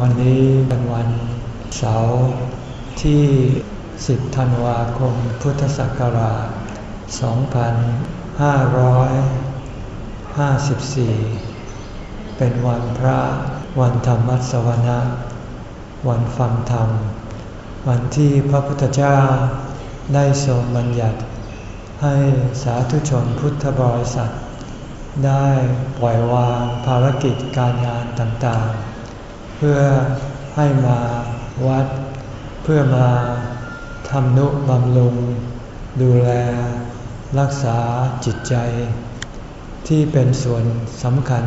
วันนี้เป็นวันเสาร์ที่ 10 ธันวาคม พุทธศักราช 2554 เป็นวันพระ วันธรรมสวนะ วันฟังธรรม วันที่พระพุทธเจ้าได้ทรงบัญญัติ ให้สาธุชนพุทธบริษัท ได้ปล่อยวางภารกิจการงานต่างๆ พื่อให้มาวัด เพื่อมาทำนุบำรุง ดูแล รักษาจิตใจ ที่เป็นส่วนสำคัญ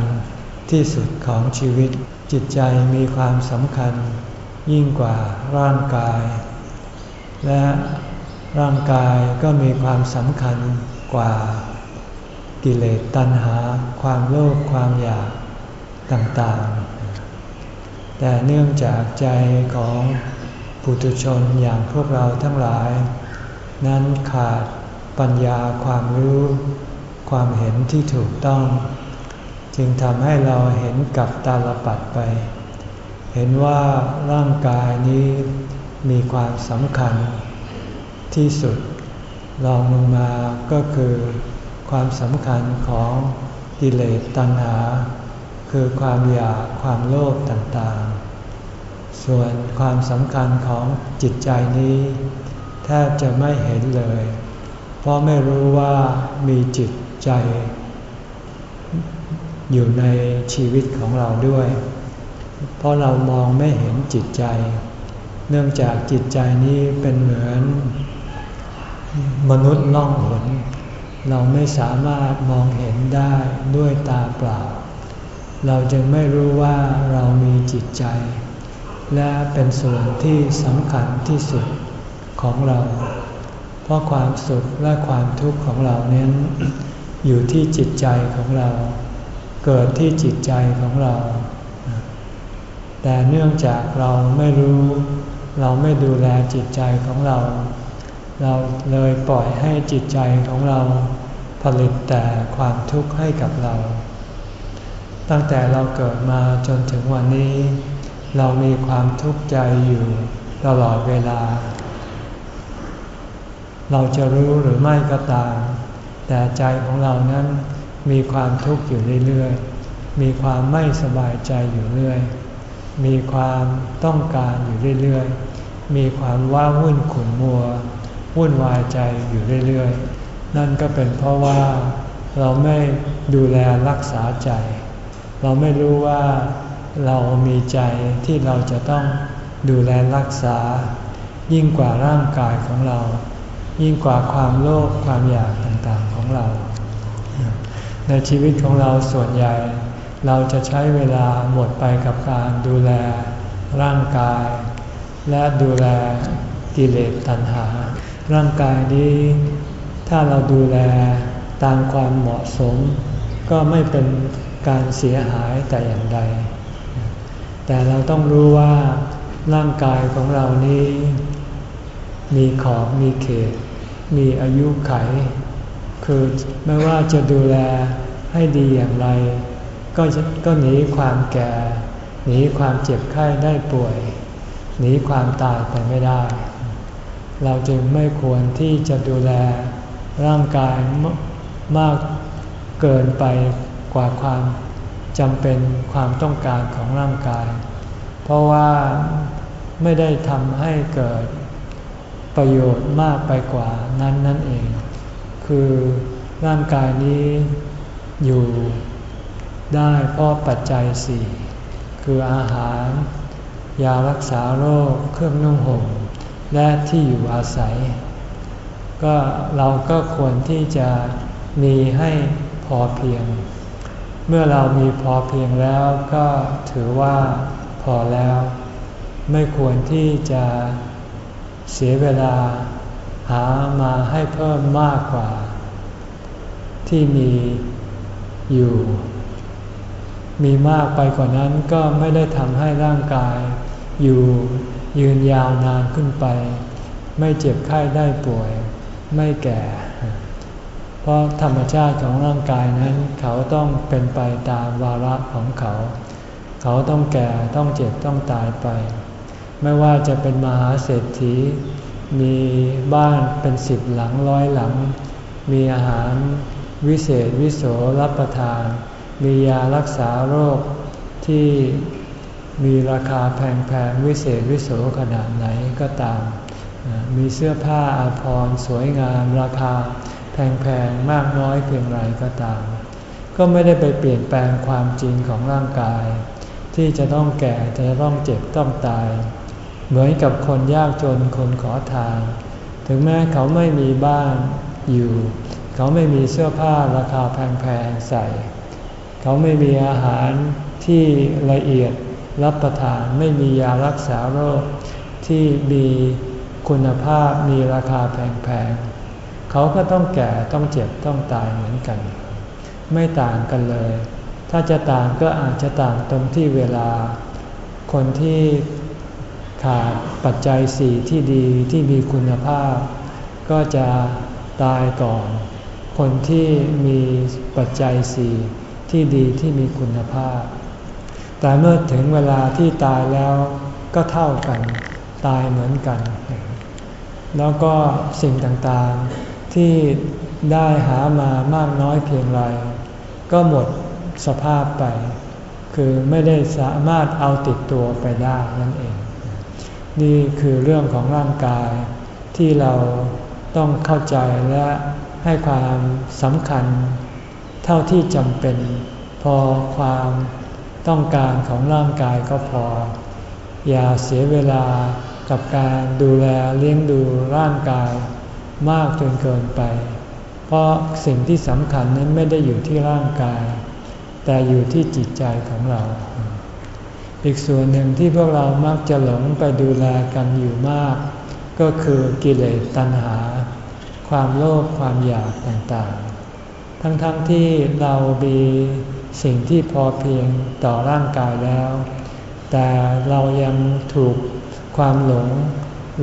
ที่สุดของชีวิต จิตใจมีความสำคัญ ยิ่งกว่าร่างกาย และร่างกายก็มีความสำคัญกว่า กิเลสตัณหา ความโลภความอยากต่างๆ แต่เนื่องจากใจของปุถุชนอย่างพวกเราทั้งหลาย นั้นขาดปัญญาความรู้ ความเห็นที่ถูกต้อง จึงทำให้เราเห็นกับตาลปัดไป เห็นว่าร่างกายนี้มีความสำคัญ ที่สุดลองลงมาก็คือ ความสำคัญของกิเลสตัณหา คือความอยากความโลภต่างๆ ส่วนความสำคัญของจิตใจนี้แทบจะไม่เห็นเลย เพราะไม่รู้ว่ามีจิตใจ อยู่ในชีวิตของเราด้วย เพราะเรามองไม่เห็นจิตใจ เนื่องจากจิตใจนี้เป็นเหมือน มนุษย์ล่องหน เราไม่สามารถมองเห็นได้ด้วยตาเปล่า เราจึงไม่รู้ว่าเรามีจิตใจ และเป็นส่วนที่สำคัญที่สุดของเรา เพราะความสุขและความทุกข์ของเราเน้นอยู่ที่จิตใจของเรา เกิดที่จิตใจของเรา แต่เนื่องจากเราไม่รู้ เราไม่ดูแลจิตใจของเรา เราเลยปล่อยให้จิตใจของเราผลิตแต่ความทุกข์ให้กับเรา ตั้งแต่เราเกิดมาจนถึงวันนี้ เรามีความทุกข์ใจอยู่ตลอดเวลา เราจะรู้หรือไม่ก็ตาม แต่ใจของเรานั้นมีความทุกข์อยู่เรื่อยๆ มีความไม่สบายใจอยู่เรื่อย มีความต้องการอยู่เรื่อยๆ มีความว้าวุ่นขุ่นมัว วุ่นวายใจอยู่เรื่อยๆ นั่นก็เป็นเพราะว่าเราไม่ดูแลรักษาใจ เราไม่รู้ว่าเรามีใจที่เราจะต้องดูแลรักษา ยิ่งกว่าร่างกายของเรา ยิ่งกว่าความโลภความอยากต่างๆของเรา ในชีวิตของเราส่วนใหญ่ เราจะใช้เวลาหมดไปกับการดูแลร่างกาย และดูแลกิเลสตัณหา ร่างกายนี้ ถ้าเราดูแลตามความเหมาะสม ก็ไม่เป็น การเสียหายแต่อย่างใด แต่เราต้องรู้ว่าร่างกายของเรานี้ มีขอบมีเขต มีอายุไข คือไม่ว่าจะดูแลให้ดีอย่างไร ก็ก็หนีความแก่ หนีความเจ็บไข้ได้ป่วย หนีความตายไปไม่ได้ เราจึงไม่ควรที่จะดูแลร่างกายมากเกินไป ว่าความจำเป็นความต้องการของร่างกาย เพราะว่าไม่ได้ทำให้เกิดประโยชน์มากไปกว่านั้นนั่นเอง คือร่างกายนี้อยู่ได้เพราะปัจจัยสี่คืออาหาร ยารักษาโรค เครื่องนุ่งห่ม และที่อยู่อาศัย ก็เราก็ควรที่จะมีให้พอเพียง เมื่อเรามีพอเพียงแล้วก็ถือว่าพอแล้ว ไม่ควรที่จะเสียเวลาหามาให้เพิ่มมากกว่า ที่มีอยู่ มีมากไปกว่านั้นก็ไม่ได้ทำให้ร่างกาย อยู่ยืนยาวนานขึ้นไป ไม่เจ็บไข้ได้ป่วย ไม่แก่ เพราะธรรมชาติของร่างกายนั้น เขาต้องเป็นไปตามวาระของเขา เขาต้องแก่ต้องเจ็บต้องตายไป ไม่ว่าจะเป็นมหาเศรษฐี มีบ้านเป็นสิบหลังร้อยหลัง มีอาหารวิเศษวิโสรับประทาน มียารักษาโรคที่มีราคาแพงๆวิเศษวิโสขนาดไหนก็ตาม มีเสื้อผ้าอาภรณ์สวยงามราคา แพงๆมากน้อยเพียงไรก็ตาม ก็ไม่ได้ไปเปลี่ยนแปลงความจริงของร่างกาย ที่จะต้องแก่จะต้องเจ็บต้องตาย เหมือนกับคนยากจนคนขอทาน ถึงแม้เขาไม่มีบ้านอยู่ เขาไม่มีเสื้อผ้าราคาแพงๆใส่ เขาไม่มีอาหารที่ละเอียดรับประทานไม่มียารักษาโรคที่มีคุณภาพมีราคาแพงๆ เขาก็ต้องแก่ต้องเจ็บต้องตายเหมือนกัน ไม่ต่างกันเลย ถ้าจะต่างก็อาจจะต่างตรงที่เวลา คนที่ขาดปัจจัยสี่ที่ดีที่มีคุณภาพ ก็จะตายก่อน คนที่มีปัจจัยสี่ที่ดีที่มีคุณภาพ แต่เมื่อถึงเวลาที่ตายแล้วก็เท่ากัน ตายเหมือนกัน แล้วก็สิ่งต่าง ที่ได้หามามากน้อยเพียงไร ก็หมดสภาพไป คือไม่ได้สามารถเอาติดตัวไปได้นั่นเอง นี่คือเรื่องของร่างกายที่เราต้องเข้าใจและให้ความสำคัญ เท่าที่จำเป็น พอความต้องการของร่างกายก็พอ อย่าเสียเวลากับการดูแลเลี้ยงดูร่างกาย มากจนเกินไป เพราะสิ่งที่สำคัญนั้นไม่ได้อยู่ที่ร่างกาย แต่อยู่ที่จิตใจของเรา อีกส่วนหนึ่งที่พวกเรามักจะหลงไปดูแลกันอยู่มาก ก็คือกิเลสตัณหา ความโลภความอยากต่างๆ ทั้งๆทที่เรามีสิ่งที่พอเพียงต่อร่างกายแล้ว แต่เรายังถูกความหลง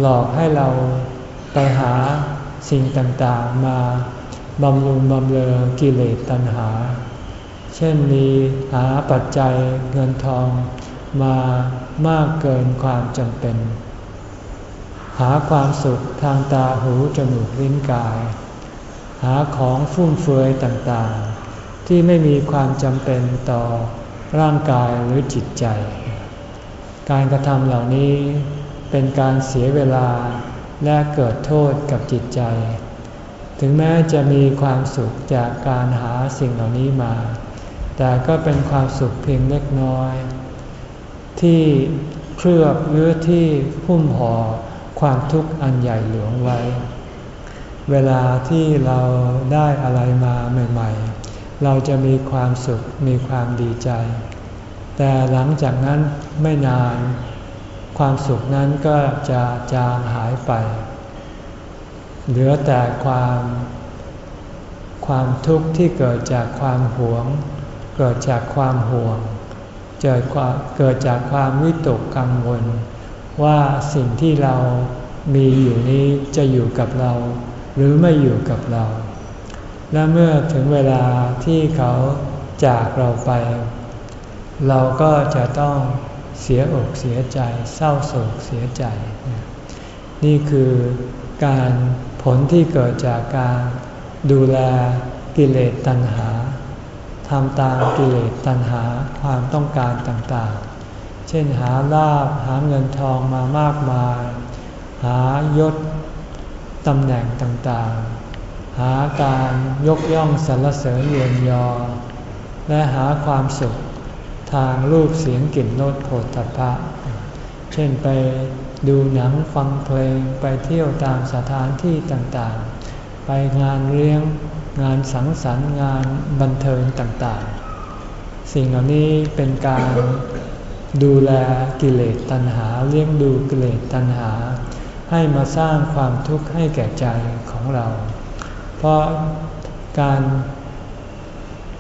หลอกให้เราไปหา สิ่งต่างๆมาบำรุงบำเรอกิเลสตัณหา เช่นมีหาปัจจัยเงินทองมามากเกินความจำเป็น หาความสุขทางตาหูจมูกลิ้นกาย หาของฟุ่มเฟือยต่างๆ ที่ไม่มีความจำเป็นต่อร่างกายหรือจิตใจ การกระทำเหล่านี้เป็นการเสียเวลา และเกิดโทษกับจิตใจ ถึงแม้จะมีความสุขจากการหาสิ่งเหล่านี้มา แต่ก็เป็นความสุขเพียงเล็กน้อย ที่เคลือบหรือที่หุ้มห่อความทุกข์อันใหญ่หลวงไว้ เวลาที่เราได้อะไรมาใหม่ๆ เราจะมีความสุขมีความดีใจ แต่หลังจากนั้นไม่นาน ความสุขนั้นก็จะจางหายไป เหลือแต่ความความทุกข์ที่เกิดจากความหวง เกิดจากความห่วงเกิดเกิดจากความวิตกกังวล ว่าสิ่งที่เรามีอยู่นี้จะอยู่กับเรา หรือไม่อยู่กับเรา และเมื่อถึงเวลาที่เขาจากเราไป เราก็จะต้อง เสียอกเสียใจ เศร้าโศกเสียใจ นี่คือการผลที่เกิดจากการดูแลกิเลสตัณหาทำตามกิเลสตัณหาความต้องการต่างๆ เช่นหาลาบหาเงินทองมามากมาย หายศตำแหน่งต่างๆ หาการยกย่องสรรเสริญเยียนยอ และหาความสุข ทางรูปเสียงกลิ่นรสโผฏฐัพพะ เช่นไปดูหนังฟังเพลงไปเที่ยวตามสถานที่ต่างๆ ไปงานเลี้ยงงานสังสรรค์งานบันเทิงต่างๆ สิ่งเหล่านี้เป็นการดูแลกิเลสตัณหาเลี้ยงดูกิเลสตัณหา ให้มาสร้างความทุกข์ให้แก่ใจของเรา เพราะการ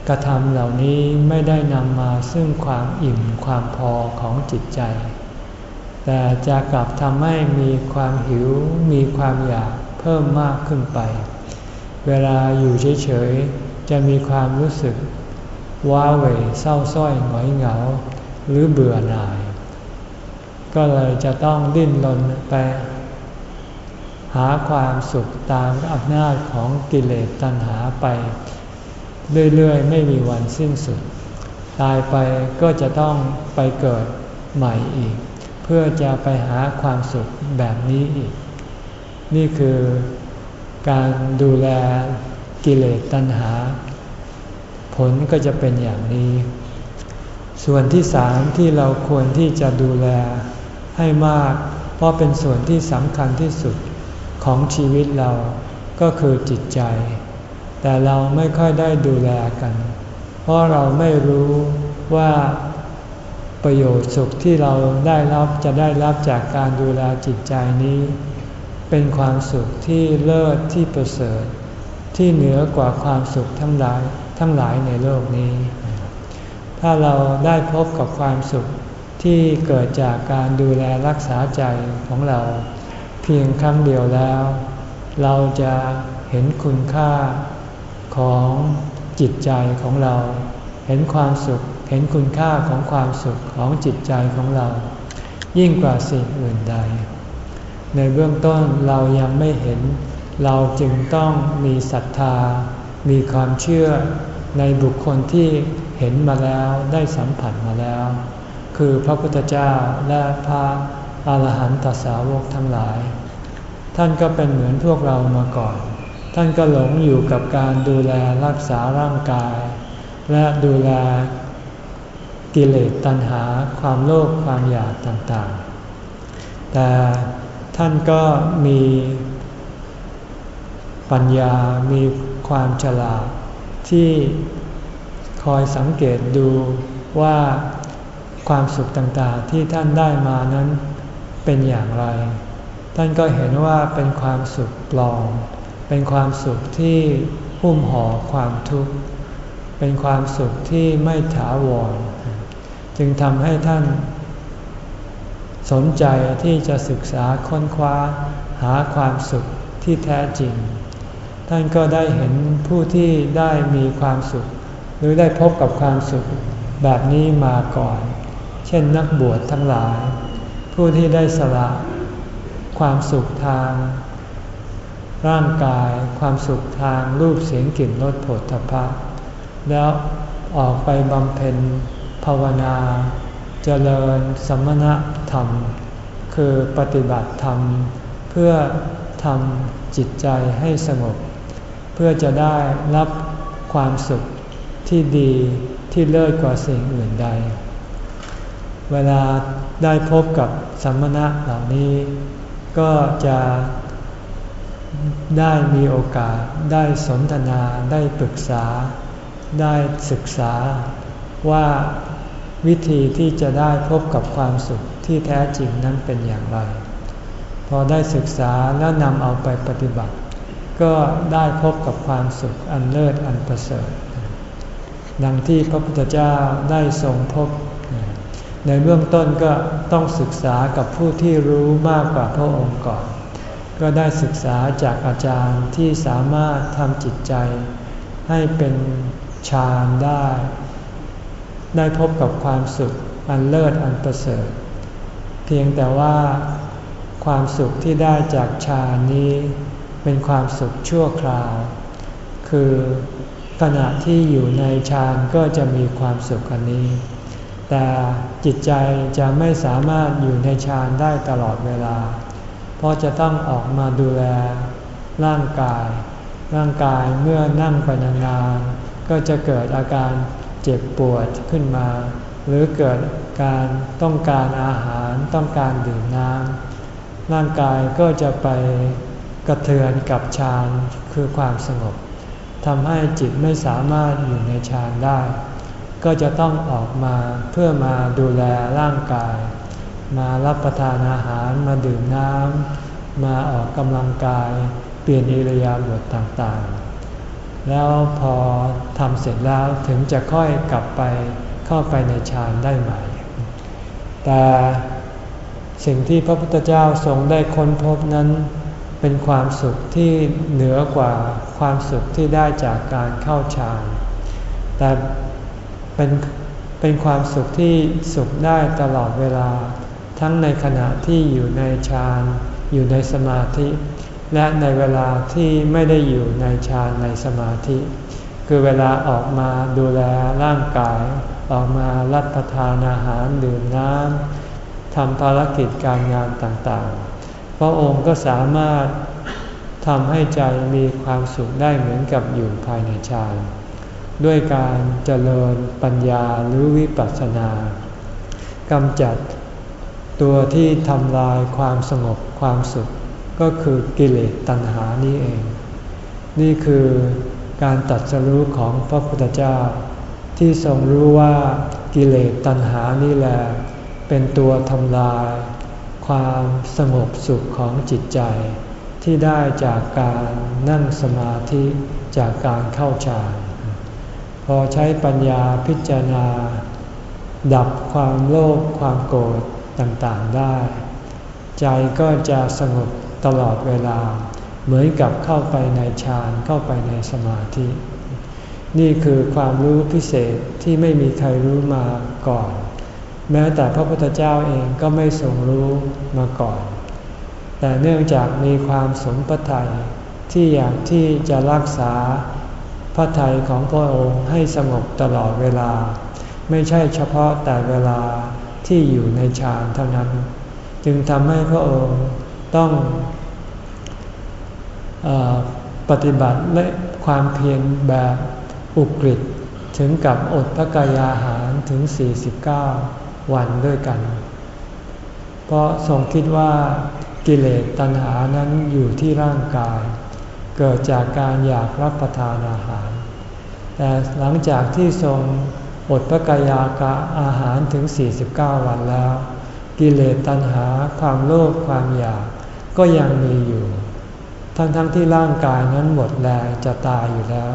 กระทำเหล่านี้ไม่ได้นำมาซึ่งความอิ่มความพอของจิตใจ แต่จะกลับทำให้มีความหิวมีความอยากเพิ่มมากขึ้นไป เวลาอยู่เฉยๆ จะมีความรู้สึก ว้าเหวเศร้าส้อยหงอยเหงา หรือเบื่อหน่าย ก็เลยจะต้องดิ้นรนไปหาความสุขตามอำนาจของกิเลสตัณหาไป เรื่อยๆ ไม่มีวันสิ้นสุด ตายไปก็จะต้องไปเกิดใหม่อีก เพื่อจะไปหาความสุขแบบนี้อีก นี่คือการดูแลกิเลสตัณหา ผลก็จะเป็นอย่างนี้ ส่วนที่สามที่เราควรที่จะดูแลให้มาก เพราะเป็นส่วนที่สำคัญที่สุดของชีวิตเราก็คือจิตใจ แต่เราไม่ค่อยได้ดูแลกัน เพราะเราไม่รู้ว่าประโยชน์สุขที่เราได้รับจะได้รับจากการดูแลจิตใจนี้ เป็นความสุขที่เลิศที่ประเสริฐ ที่เหนือกว่าความสุขทั้งหลายทั้งหลายในโลกนี้ ถ้าเราได้พบกับความสุขที่เกิดจากการดูแลรักษาใจของเรา เพียงครั้งเดียวแล้ว เราจะเห็นคุณค่า ของจิตใจของเรา เห็นความสุข เห็นคุณค่าของความสุขของจิตใจของเรา ยิ่งกว่าสิ่งอื่นใด ในเบื้องต้นเรายังไม่เห็น เราจึงต้องมีศรัทธา มีความเชื่อในบุคคลที่เห็นมาแล้วได้สัมผัสมาแล้ว คือพระพุทธเจ้าและพระอาหารหันตสาวกทั้งหลาย ท่านก็เป็นเหมือนพวกเรามาก่อน ท่านก็หลงอยู่กับการดูแลรักษาร่างกาย และดูแลกิเลสตัณหาความโลภความอยากต่างๆ แต่ท่านก็มีปัญญา มีความฉลาดที่คอยสังเกตดูว่าความสุขต่างๆที่ท่านได้มานั้นเป็นอย่างไร ท่านก็เห็นว่าเป็นความสุขปลอม เป็นความสุขที่หุ้มห่อความทุกข์ เป็นความสุขที่ไม่ถาวร จึงทำให้ท่าน สนใจที่จะศึกษาค้นคว้าหาความสุขที่แท้จริง ท่านก็ได้เห็นผู้ที่ได้มีความสุข หรือได้พบกับความสุขแบบนี้มาก่อน เช่นนักบวชทั้งหลาย ผู้ที่ได้สละความสุขทาง ร่างกายความสุขทางรูปเสียงกลิ่นรสผลทพะแล้วออกไปบำเพ็ญภาวนาเจริญสมณธรรม คือปฏิบัติธรรม เพื่อทำจิตใจให้สงบ เพื่อจะได้รับความสุขที่ดีที่เลิศกว่าสิ่งอื่นใด เวลาได้พบกับสัมมณะเหล่านี้ ก็จะ ได้มีโอกาสได้สนทนาได้ปรึกษา ได้ศึกษาว่าวิธีที่จะได้พบกับความสุขที่แท้จริงนั้นเป็นอย่างไร พอได้ศึกษาแล้วนำเอาไปปฏิบัติ ก็ได้พบกับความสุขอันเลิศอันประเสริฐดังที่พระพุทธเจ้าได้ทรงพบ ในเบื้องต้นก็ต้องศึกษากับผู้ที่รู้มากกว่าพระองค์ก่อน ก็ได้ศึกษาจากอาจารย์ที่สามารถทำจิตใจ ให้เป็นฌานได้ ได้พบกับความสุขอันเลิศอันประเสริฐ เพียงแต่ว่าความสุขที่ได้จากฌานนี้ เป็นความสุขชั่วคราว คือขณะที่อยู่ในฌานก็จะมีความสุขอันนี้ แต่จิตใจจะไม่สามารถอยู่ในฌานได้ตลอดเวลา ราะจะต้องออกมาดูแลร่างกาย ร่างกายเมื่อนั่งไปนานๆ ก็จะเกิดอาการเจ็บปวดขึ้นมา หรือเกิดการต้องการอาหารต้องการดื่มน้ำร่างกายก็จะไปกระเทือนกับฌานคือความสงบทำให้จิตไม่สามารถอยู่ในฌานได้ ก็จะต้องออกมาเพื่อมาดูแลร่างกาย มารับประทานอาหารมาดื่มน้ำมาออกกำลังกาย เปลี่ยนอิริยาบถต่างๆ แล้วพอทำเสร็จแล้วถึงจะค่อยกลับไปเข้าไปในฌานได้ใหม่ แต่สิ่งที่พระพุทธเจ้าทรงได้ค้นพบนั้น เป็นความสุขที่เหนือกว่าความสุขที่ได้จากการเข้าฌาน แต่เป็นเเป็นความสุขที่สุขได้ตลอดเวลา ทั้งในขณะที่อยู่ในฌานอยู่ในสมาธิ และในเวลาที่ไม่ได้อยู่ในฌานในสมาธิ คือเวลาออกมาดูแลร่างกาย ออกมารับประทานอาหารดื่มน้ำทำภารกิจการงานต่างๆ พระองค์ก็สามารถทำให้ใจมีความสุขได้เหมือนกับอยู่ภายในฌานด้วยการเจริญปัญญาหรือวิปัสสนากำจัด ตัวที่ทำลายความสงบความสุข ก็คือกิเลสตัณหานี่เอง นี่คือการตัดสรู้ของพระพุทธเจ้า ที่ทรงรู้ว่ากิเลสตัณหานี่แหละเป็นตัวทำลาย ความสงบสุขของจิตใจ ที่ได้จากการนั่งสมาธิจากการเข้าฌานพอใช้ปัญญาพิจารณา ดับความโลภความโกรธ ต่างๆได้ ใจก็จะสงบตลอดเวลา เหมือนกับเข้าไปในฌานเข้าไปในสมาธิ นี่คือความรู้พิเศษที่ไม่มีใครรู้มาก่อน แม้แต่พระพุทธเจ้าเองก็ไม่ทรงรู้มาก่อน แต่เนื่องจากมีความสมปทัยที่อยากที่จะรักษาพระทัยของพระองค์ให้สงบตลอดเวลา ไม่ใช่เฉพาะแต่เวลา ที่อยู่ในฌานเท่านั้น จึงทำให้พระองค์ต้องอปฏิบัติและความเพียรแบบอุกฤษถึงกับอดพระกายอาหารถึง 49 วันด้วยกัน เพราะทรงคิดว่ากิเลสตัณหานั้นอยู่ที่ร่างกาย เกิดจากการอยากรับประทานอาหาร แต่หลังจากที่ทรง อดพระกายากะอาหารถึง 49 วันแล้ว กิเลสตัณหาความโลภความอยากก็ยังมีอยู่ ทั้งๆทที่ร่างกายนั้นหมดแรงจะตายอยู่แล้ว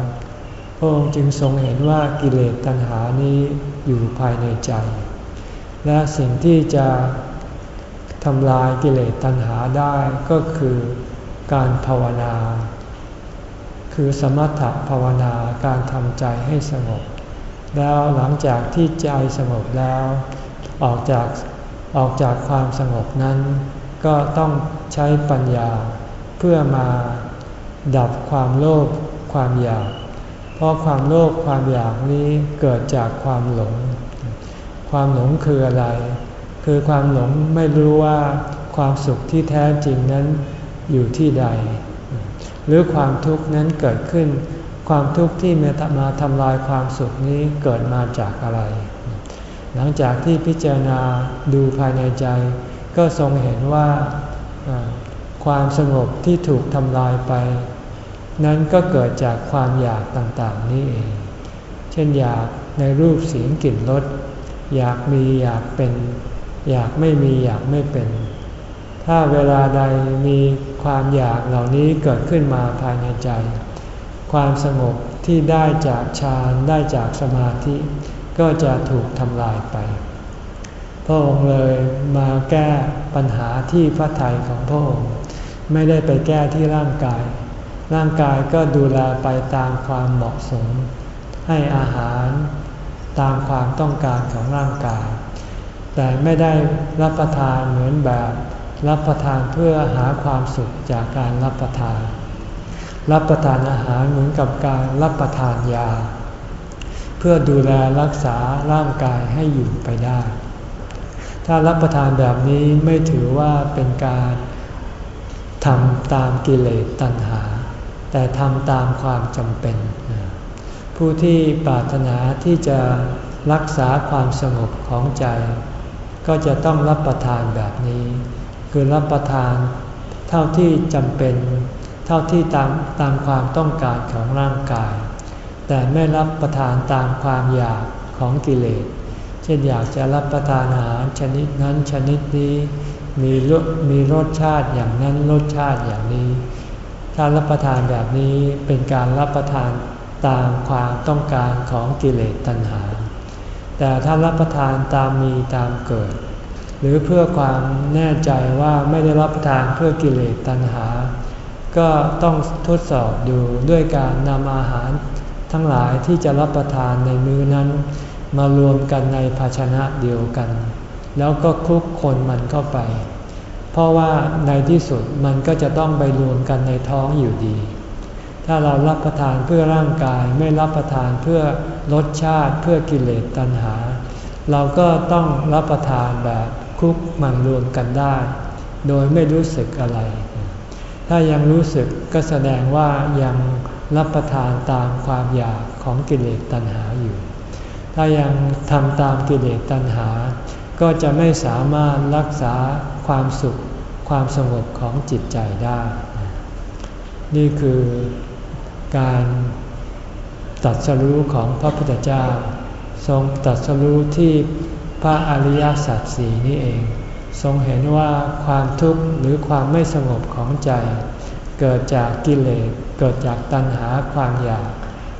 พระองค์จึงทรงเห็นว่ากิเลสตัณหานี้อยู่ภายในใจ และสิ่งที่จะทำลายกิเลสตัณหาได้ก็คือการภาวนา คือสมถภาวนาการทำใจให้สงบ แล้วหลังจากที่ใจสงบแล้ว ออกจากออกจากความสงบนั้น ก็ต้องใช้ปัญญาเพื่อมาดับความโลภความอยาก เพราะความโลภความอยากนี้เกิดจากความหลง ความหลงคืออะไร คือความหลงไม่รู้ว่าความสุขที่แท้จริงนั้นอยู่ที่ใด หรือความทุกข์นั้นเกิดขึ้น ความทุกข์ที่มาทำลายความสุขนี้เกิดมาจากอะไร หลังจากที่พิจารณาดูภายในใจ ก็ทรงเห็นว่าความสงบที่ถูกทำลายไป นั้นก็เกิดจากความอยากต่างๆ นี่เอง เช่นอยากในรูปเสียงกลิ่นรสอยากมีอยากเป็น อยากไม่มีอยากไม่เป็น ถ้าเวลาใดมีความอยากเหล่านี้เกิดขึ้นมาภายในใจ ความสงบที่ได้จากฌานได้จากสมาธิ ก็จะถูกทำลายไป พระองค์เลยมาแก้ปัญหาที่พระทัยของพระองค์ ไม่ได้ไปแก้ที่ร่างกาย ร่างกายก็ดูแลไปตามความเหมาะสม ให้อาหารตามความต้องการของร่างกาย แต่ไม่ได้รับประทานเหมือนแบบ รับประทานเพื่อหาความสุขจากการรับประทาน รับประทานอาหารเหมือนกับการรับประทานยา เพื่อดูแลรักษาร่างกายให้อยู่ไปได้ ถ้ารับประทานแบบนี้ไม่ถือว่าเป็นการทำตามกิเลสตัณหา แต่ทำตามความจำเป็น ผู้ที่ปรารถนาที่จะรักษาความสงบของใจ ก็จะต้องรับประทานแบบนี้ คือรับประทานเท่าที่จำเป็น ท่าที่ตามตามความต้องการของร่างกาย แต่ไม่รับประทานตามความอยากของกิเลส เช่นอยากจะรับประทานอาหารชนิดนั้นชนิดนี้มีรสมีรสชาติอย่างนั้นรสชาติอย่างนี้ ถ้ารับประทานแบบนี้เป็นการรับประทานตามความต้องการของกิเลสตัณหา แต่ถ้ารับประทานตามมีตามเกิด หรือเพื่อความแน่ใจว่าไม่ได้รับประทานเพื่อกิเลสตัณหา ก็ต้องทดสอบดูด้วยการนำอาหารทั้งหลายที่จะรับประทานในมื้อนั้น มารวมกันในภาชนะเดียวกัน แล้วก็คลุกคนมันเข้าไป เพราะว่าในที่สุดมันก็จะต้องไปรวมกันในท้องอยู่ดี ถ้าเรารับประทานเพื่อร่างกายไม่รับประทานเพื่อรสชาติเพื่อกิเลสตัณหา เราก็ต้องรับประทานแบบคลุกมันรวมกันได้ โดยไม่รู้สึกอะไร ถ้ายังรู้สึกก็แสดงว่ายังรับประทานตามความอยากของกิเลสตัณหาอยู่ ถ้ายังทำตามกิเลสตัณหา ก็จะไม่สามารถรักษาความสุขความสงบของจิตใจได้ นี่คือการตัดสรู้ของพระพุทธเจ้า ทรงตัดสรู้ที่พระอริยสัจสี่นี้เอง ทรงเห็นว่าความทุกข์หรือความไม่สงบของใจ เกิดจากกิเลสเกิดจากตัณหาความอยาก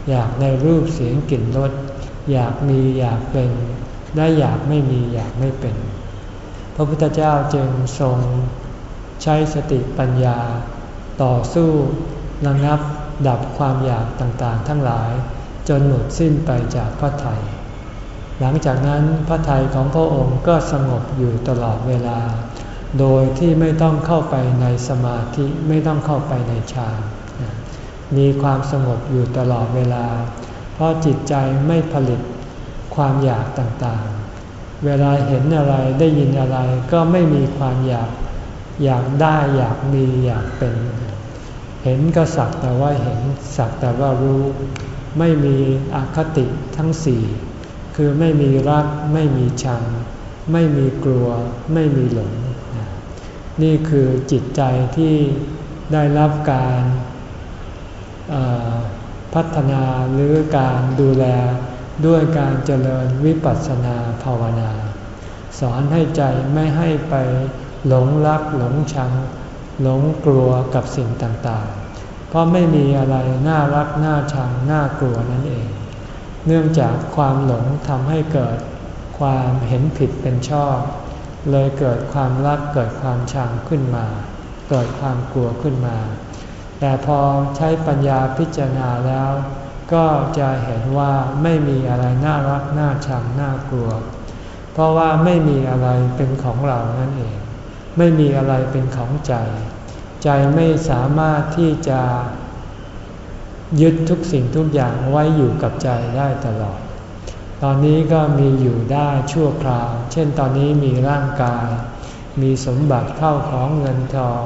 อยากในรูปเสียงกลิ่นรสอยากมีอยากเป็นและอยากไม่มีอยากไม่เป็น พระพุทธเจ้าจึงทรงใช้สติปัญญา ต่อสู้ระงับดับความอยากต่างๆ ทั้งหลาย จนหมดสิ้นไปจากพระไทย หลังจากนั้นพระไทยของพระองค์ก็สงบอยู่ตลอดเวลา โดยที่ไม่ต้องเข้าไปในสมาธิไม่ต้องเข้าไปในฌานมีความสงบอยู่ตลอดเวลา เพราะจิตใจไม่ผลิตความอยากต่างๆ เวลาเห็นอะไรได้ยินอะไรก็ไม่มีความอยากอยากได้อยากมีอยากเป็น เห็นก็สักแต่ว่าเห็นสักแต่ว่ารู้ ไม่มีอคติทั้งสี่ คือไม่มีรัก ไม่มีชัง ไม่มีกลัว ไม่มีหลง นี่คือจิตใจที่ได้รับการพัฒนาหรือการดูแลด้วยการเจริญวิปัสสนาภาวนา สอนให้ใจไม่ให้ไปหลงรักหลงชัง หลงกลัวกับสิ่งต่างๆ เพราะไม่มีอะไรน่ารักน่าชังน่ากลัวนั่นเอง เนื่องจากความหลงทำให้เกิดความเห็นผิดเป็นชอบ เลยเกิดความรักเกิดความชังขึ้นมา เกิดความกลัวขึ้นมา แต่พอใช้ปัญญาพิจารณาแล้ว ก็จะเห็นว่าไม่มีอะไรน่ารักน่าชังน่ากลัว เพราะว่าไม่มีอะไรเป็นของเรานั่นเอง ไม่มีอะไรเป็นของใจ ใจไม่สามารถที่จะ ยึดทุกสิ่งทุกอย่างไว้อยู่กับใจได้ตลอด ตอนนี้ก็มีอยู่ได้ชั่วคราว เช่นตอนนี้มีร่างกาย มีสมบัติเข้าของเงินทอง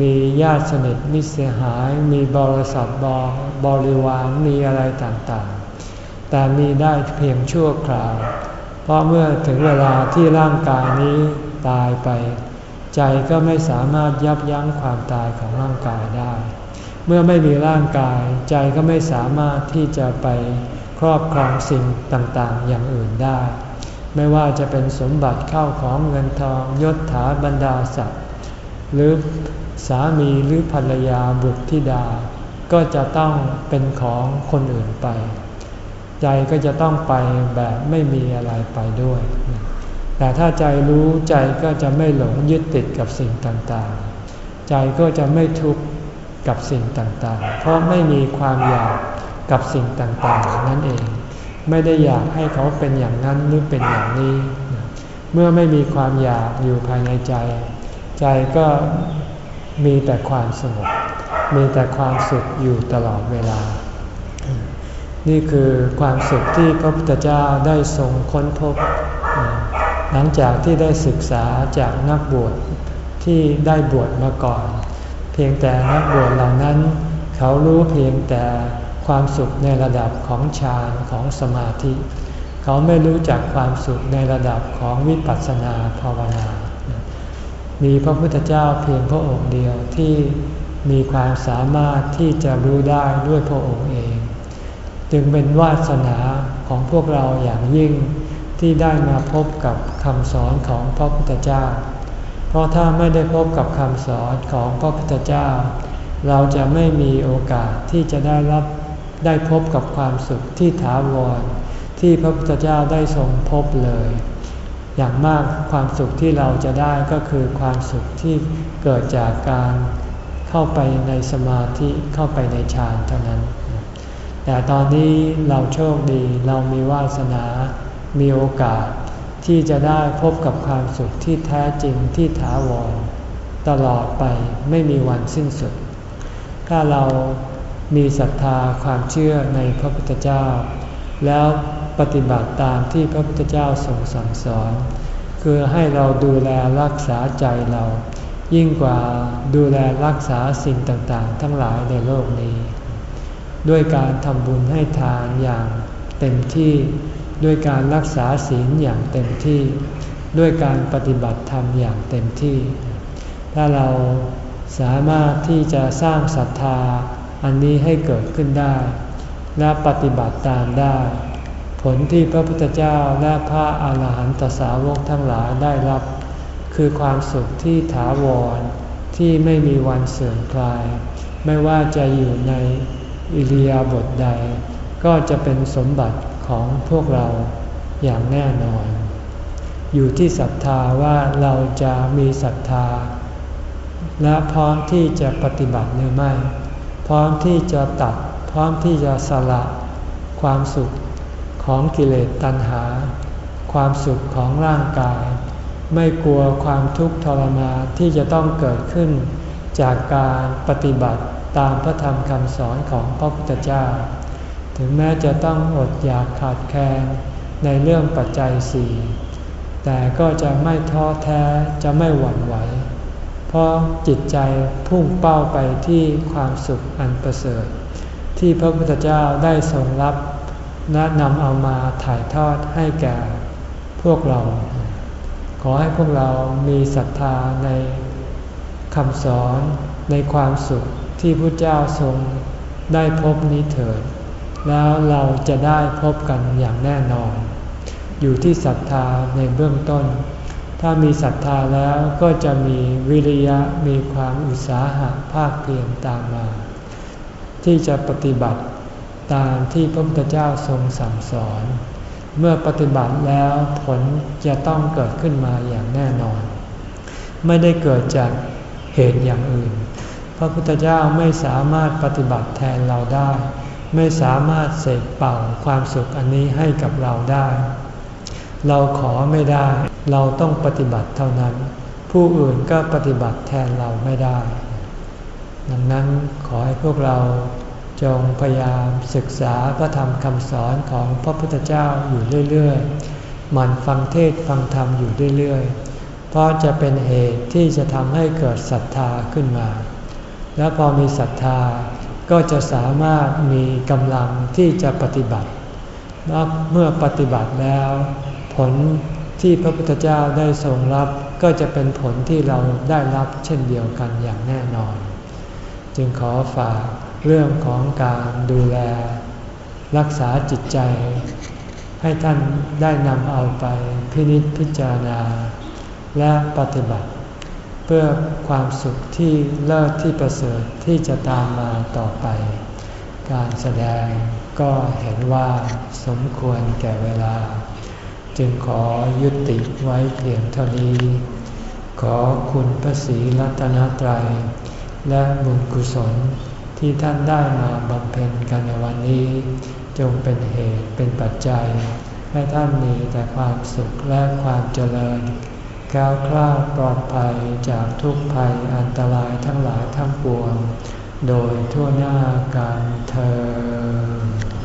มีญาติสนิทมิเสหาย มีบริษัทบบริวาร มีอะไรต่างๆ แต่มีได้เพียงชั่วคราว เพราะเมื่อถึงเวลาที่ร่างกายนี้ตายไป ใจก็ไม่สามารถยับยั้งความตายของร่างกายได้ มื่อไม่มีร่างกายใจก็ไม่สามารถที่จะไปครอบครองสิ่งต่างๆ อย่างอื่นได้ ไม่ว่าจะเป็นสมบัติเข้าของเงินทองยศถาบรรดาศักดิ์หรือสามีหรือภรรยาบุตรธิดา ก็จะต้องเป็นของคนอื่นไป ใจก็จะต้องไปแบบไม่มีอะไรไปด้วย แต่ถ้าใจรู้ใจก็จะไม่หลงยึดติดกับสิ่งต่างๆ ใจก็จะไม่ทุกข์ กับสิ่งต่างๆ เพราะไม่มีความอยากกับสิ่งต่างๆ นั่นเอง ไม่ได้อยากให้เขาเป็นอย่างนั้นหรือเป็นอย่างนี้ เมื่อไม่มีความอยากอยู่ภายในใจ ใจก็มีแต่ความสงบ มีแต่ความสุขอยู่ตลอดเวลา นี่คือความสุขที่พระพุทธเจ้าได้ทรงค้นพบ หลังจากที่ได้ศึกษาจากนักบวชที่ได้บวชมาก่อน พียงแต่นักบวชเหล่านั้น เขารู้เพียงแต่ความสุขในระดับของฌานของสมาธิ เขาไม่รู้จักความสุขในระดับของวิปัสสนาภาวนา มีพระพุทธเจ้าเพียงพระองค์เดียวที่มีความสามารถที่จะรู้ได้ด้วยพระองค์เอง จึงเป็นวาสนาของพวกเราอย่างยิ่งที่ได้มาพบกับคำสอนของพระพุทธเจ้า เพราะถ้าไม่ได้พบกับคำสอนของพระพุทธเจ้า เราจะไม่มีโอกาสที่จะได้รับได้พบกับความสุขที่ถาวร ที่พระพุทธเจ้าได้ทรงพบเลย อย่างมากความสุขที่เราจะได้ก็คือความสุขที่เกิดจากการเข้าไปในสมาธิเข้าไปในฌานเท่านั้น แต่ตอนนี้เราโชคดีเรามีวาสนา มีโอกาส ที่จะได้พบกับความสุขที่แท้จริงที่ถาวร ตลอดไปไม่มีวันสิ้นสุด ถ้าเรามีศรัทธาความเชื่อในพระพุทธเจ้า แล้วปฏิบัติตามที่พระพุทธเจ้าทรงสั่งสอน คือให้เราดูแลรักษาใจเรา ยิ่งกว่าดูแลรักษาสิ่งต่างๆ ทั้งหลายในโลกนี้ ด้วยการทำบุญให้ทานอย่างเต็มที่ ด้วยการรักษาศีลอย่างเต็มที่ ด้วยการปฏิบัติธรรมอย่างเต็มที่ ถ้าเราสามารถที่จะสร้างศรัทธาอันนี้ให้เกิดขึ้นได้ และปฏิบัติตามได้ ผลที่พระพุทธเจ้าและพระอาหารหันตสาวกทั้งหลายได้รับ คือความสุขที่ถาวรที่ไม่มีวันเสื่อมคลาย ไม่ว่าจะอยู่ในอิริยาบถใด ก็จะเป็นสมบัติ ของพวกเราอย่างแน่นอน อยู่ที่ศรัทธาว่าเราจะมีศรัทธา และพร้อมที่จะปฏิบัติหรือไม่ พร้อมที่จะตัด พร้อมที่จะสละความสุขของกิเลสตัณหา ความสุขของร่างกาย ไม่กลัวความทุกข์ทรมานที่จะต้องเกิดขึ้น จากการปฏิบัติตามพระธรรมคำสอนของพระพุทธเจ้า ถึงแม้จะต้องอดอยากขาดแคลนในเรื่องปัจจัยสี่แต่ก็จะไม่ท้อแท้จะไม่หวั่นไหว เพราะจิตใจพุ่งเป้าไปที่ความสุขอันประเสริฐ ที่พระพุทธเจ้าได้ทรงรับและนำเอามาถ่ายทอดให้แก่พวกเรา ขอให้พวกเรามีศรัทธาในคำสอนในความสุขที่พระเจ้าทรงได้พบนี้เถิด แล้วเราจะได้พบกันอย่างแน่นอน อยู่ที่ศรัทธาในเบื้องต้น ถ้ามีศรัทธาแล้วก็จะมีวิริยะมีความอุตสาหะภาคเพียรตามมา ที่จะปฏิบัติตามที่พระพุทธเจ้าทรงสั่งสอน เมื่อปฏิบัติแล้วผลจะต้องเกิดขึ้นมาอย่างแน่นอน ไม่ได้เกิดจากเหตุอย่างอื่น พระพุทธเจ้าไม่สามารถปฏิบัติแทนเราได้ ไม่สามารถเสกเป่าความสุขอันนี้ให้กับเราได้ เราขอไม่ได้ เราต้องปฏิบัติเท่านั้น ผู้อื่นก็ปฏิบัติแทนเราไม่ได้ ดังนั้นขอให้พวกเราจงพยายามศึกษาพระธรรมคำสอนของพระพุทธเจ้าอยู่เรื่อยๆมันฟังเทศฟังธรรมอยู่เรื่อยๆ เพราะจะเป็นเหตุที่จะทำให้เกิดศรัทธาขึ้นมา และพอมีศรัทธา ก็จะสามารถมีกำลังที่จะปฏิบัติและเมื่อปฏิบัติแล้ว ผลที่พระพุทธเจ้าได้ทรงรับก็จะเป็นผลที่เราได้รับเช่นเดียวกันอย่างแน่นอน จึงขอฝากเรื่องของการดูแล รักษาจิตใจ ให้ท่านได้นำเอาไปพินิจพิจารณา และปฏิบัติ พื่อความสุขที่เลิศที่ประเสริฐที่จะตามมาต่อไป การแสดงก็เห็นว่าสมควรแก่เวลา จึงขอยุติไว้เพียงเท่านี้ ขอคุณพระศรีรัตนตรัย และบุญกุศลที่ท่านได้มาบำเพ็ญกันในวันนี้ จงเป็นเหตุเป็นปัจจัย ให้ท่านมีแต่ความสุขและความเจริญ ก้าวคลาดปลอดภัยจากทุกภัยอันตรายทั้งหลายทั้งปวง โดยทั่วหน้ากันเธอ